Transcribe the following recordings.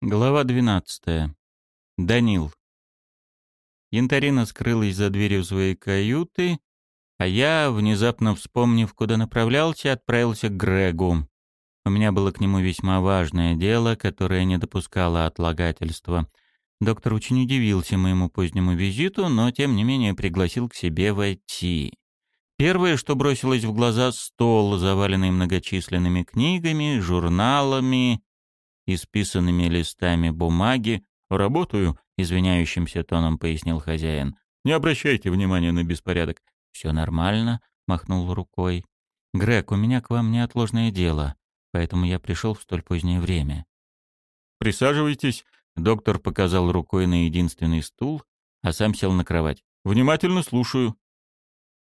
Глава 12. Данил. Янтарина скрылась за дверью своей каюты, а я, внезапно вспомнив, куда направлялся, отправился к Грегу. У меня было к нему весьма важное дело, которое не допускало отлагательства. Доктор очень удивился моему позднему визиту, но тем не менее пригласил к себе войти. Первое, что бросилось в глаза — стол, заваленный многочисленными книгами, журналами исписанными листами бумаги. «Работаю», — извиняющимся тоном пояснил хозяин. «Не обращайте внимания на беспорядок». «Все нормально», — махнул рукой. «Грег, у меня к вам неотложное дело, поэтому я пришел в столь позднее время». «Присаживайтесь», — доктор показал рукой на единственный стул, а сам сел на кровать. «Внимательно слушаю».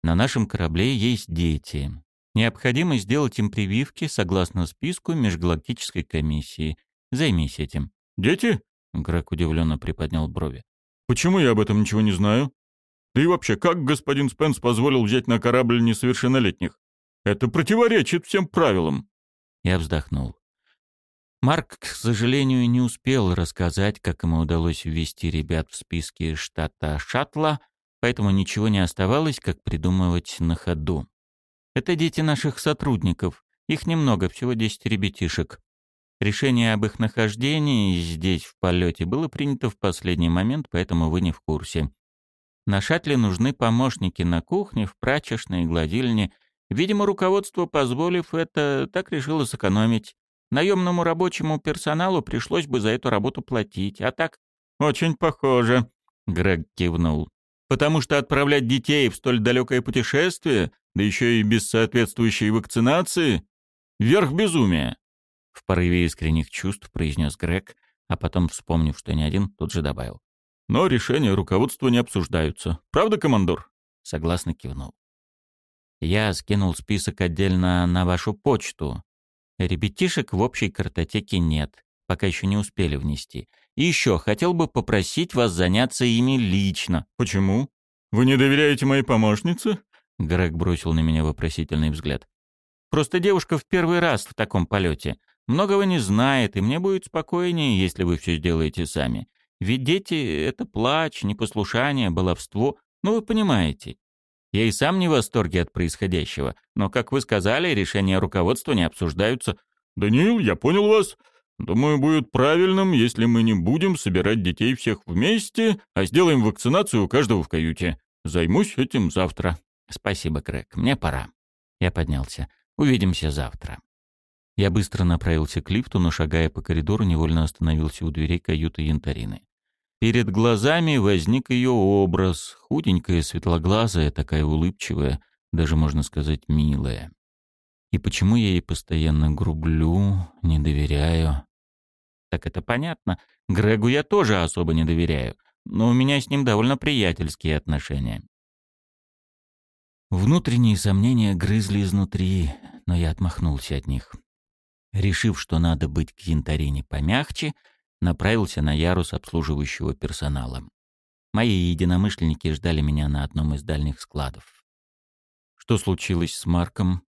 «На нашем корабле есть дети. Необходимо сделать им прививки согласно списку межгалактической комиссии. Займись этим». «Дети?» — Грег удивленно приподнял брови. «Почему я об этом ничего не знаю? Да и вообще, как господин Спенс позволил взять на корабль несовершеннолетних? Это противоречит всем правилам». Я вздохнул. Марк, к сожалению, не успел рассказать, как ему удалось ввести ребят в списки штата Шаттла, поэтому ничего не оставалось, как придумывать на ходу. Это дети наших сотрудников. Их немного, всего 10 ребятишек. Решение об их нахождении здесь, в полете, было принято в последний момент, поэтому вы не в курсе. На шаттле нужны помощники на кухне, в прачечной, гладильне. Видимо, руководство, позволив это, так решило сэкономить. Наемному рабочему персоналу пришлось бы за эту работу платить, а так... «Очень похоже», — Грег кивнул. «Потому что отправлять детей в столь далекое путешествие, да еще и без соответствующей вакцинации, верх безумия. В порыве искренних чувств произнес Грег, а потом, вспомнив, что не один, тут же добавил. «Но решения руководства не обсуждаются. Правда, командор?» Согласно кивнул. «Я скинул список отдельно на вашу почту. Ребятишек в общей картотеке нет, пока еще не успели внести. И еще хотел бы попросить вас заняться ими лично». «Почему? Вы не доверяете моей помощнице?» Грег бросил на меня вопросительный взгляд. «Просто девушка в первый раз в таком полете. Многого не знает, и мне будет спокойнее, если вы все сделаете сами. Ведь дети — это плач, непослушание, баловство. Ну, вы понимаете. Я и сам не в восторге от происходящего, но, как вы сказали, решения руководства не обсуждаются. «Даниил, я понял вас. Думаю, будет правильным, если мы не будем собирать детей всех вместе, а сделаем вакцинацию у каждого в каюте. Займусь этим завтра». «Спасибо, Крэг. Мне пора». Я поднялся. «Увидимся завтра». Я быстро направился к лифту, но, шагая по коридору, невольно остановился у дверей каюты Янтарины. Перед глазами возник ее образ, худенькая, светлоглазая, такая улыбчивая, даже, можно сказать, милая. И почему я ей постоянно грублю, не доверяю? Так это понятно. Грегу я тоже особо не доверяю, но у меня с ним довольно приятельские отношения. Внутренние сомнения грызли изнутри, но я отмахнулся от них. Решив, что надо быть к янтарине помягче, направился на ярус обслуживающего персонала. Мои единомышленники ждали меня на одном из дальних складов. Что случилось с Марком?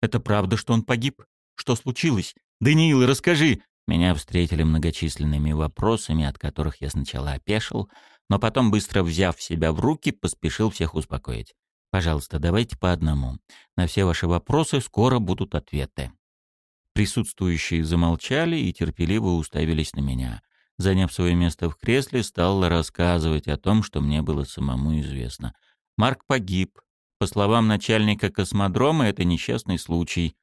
Это правда, что он погиб? Что случилось? Даниил, расскажи! Меня встретили многочисленными вопросами, от которых я сначала опешил, но потом, быстро взяв себя в руки, поспешил всех успокоить. Пожалуйста, давайте по одному. На все ваши вопросы скоро будут ответы. Присутствующие замолчали и терпеливо уставились на меня. Заняв свое место в кресле, стал рассказывать о том, что мне было самому известно. Марк погиб. По словам начальника космодрома, это несчастный случай.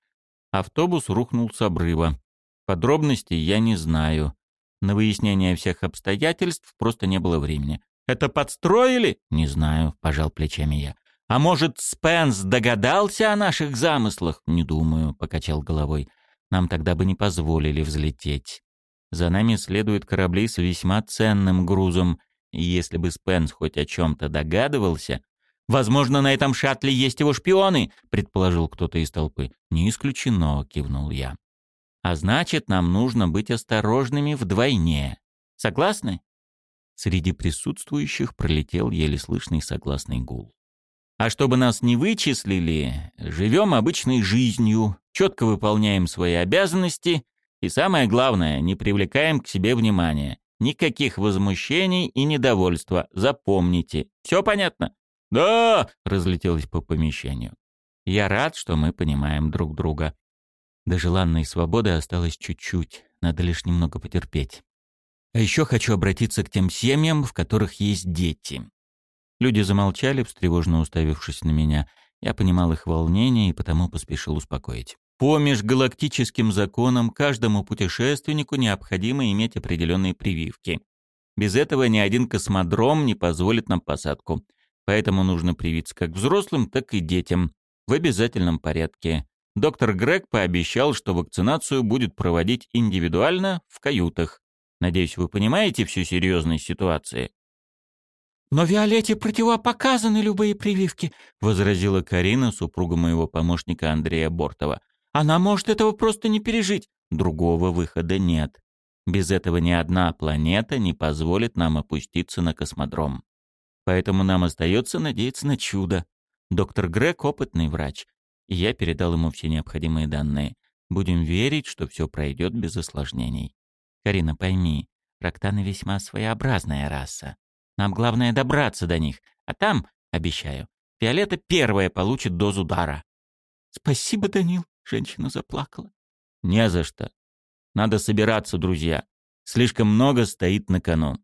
Автобус рухнул с обрыва. Подробностей я не знаю. На выяснение всех обстоятельств просто не было времени. «Это подстроили?» «Не знаю», — пожал плечами я. А может, Спенс догадался о наших замыслах? Не думаю, покачал головой. Нам тогда бы не позволили взлететь. За нами следуют корабли с весьма ценным грузом, и если бы Спенс хоть о чем-то догадывался... «Возможно, на этом шаттле есть его шпионы», — предположил кто-то из толпы. «Не исключено», — кивнул я. «А значит, нам нужно быть осторожными вдвойне. Согласны?» Среди присутствующих пролетел еле слышный согласный гул. А чтобы нас не вычислили, живем обычной жизнью, четко выполняем свои обязанности И самое главное, не привлекаем к себе внимания. Никаких возмущений и недовольства. Запомните. Все понятно? Да, разлетелось по помещению. Я рад, что мы понимаем друг друга. До желанной свободы осталось чуть-чуть. Надо лишь немного потерпеть. А еще хочу обратиться к тем семьям, в которых есть дети. Люди замолчали, встревоженно уставившись на меня. Я понимал их волнение и потому поспешил успокоить. По межгалактическим законам каждому путешественнику необходимо иметь определенные прививки. Без этого ни один космодром не позволит нам посадку. Поэтому нужно привиться как взрослым, так и детям. В обязательном порядке. Доктор Грег пообещал, что вакцинацию будет проводить индивидуально в каютах. Надеюсь, вы понимаете всю серьезность ситуации. «Но Виолетте противопоказаны любые прививки», — возразила Карина, супруга моего помощника Андрея Бортова. «Она может этого просто не пережить. Другого выхода нет. Без этого ни одна планета не позволит нам опуститься на космодром. Поэтому нам остается надеяться на чудо. Доктор Грег — опытный врач, и я передал ему все необходимые данные. Будем верить, что все пройдет без осложнений. Карина, пойми, рактаны весьма своеобразная раса. Нам главное добраться до них. А там, обещаю, Виолетта первая получит дозу дара. Спасибо, Данил, женщина заплакала. Не за что. Надо собираться, друзья. Слишком много стоит на кону.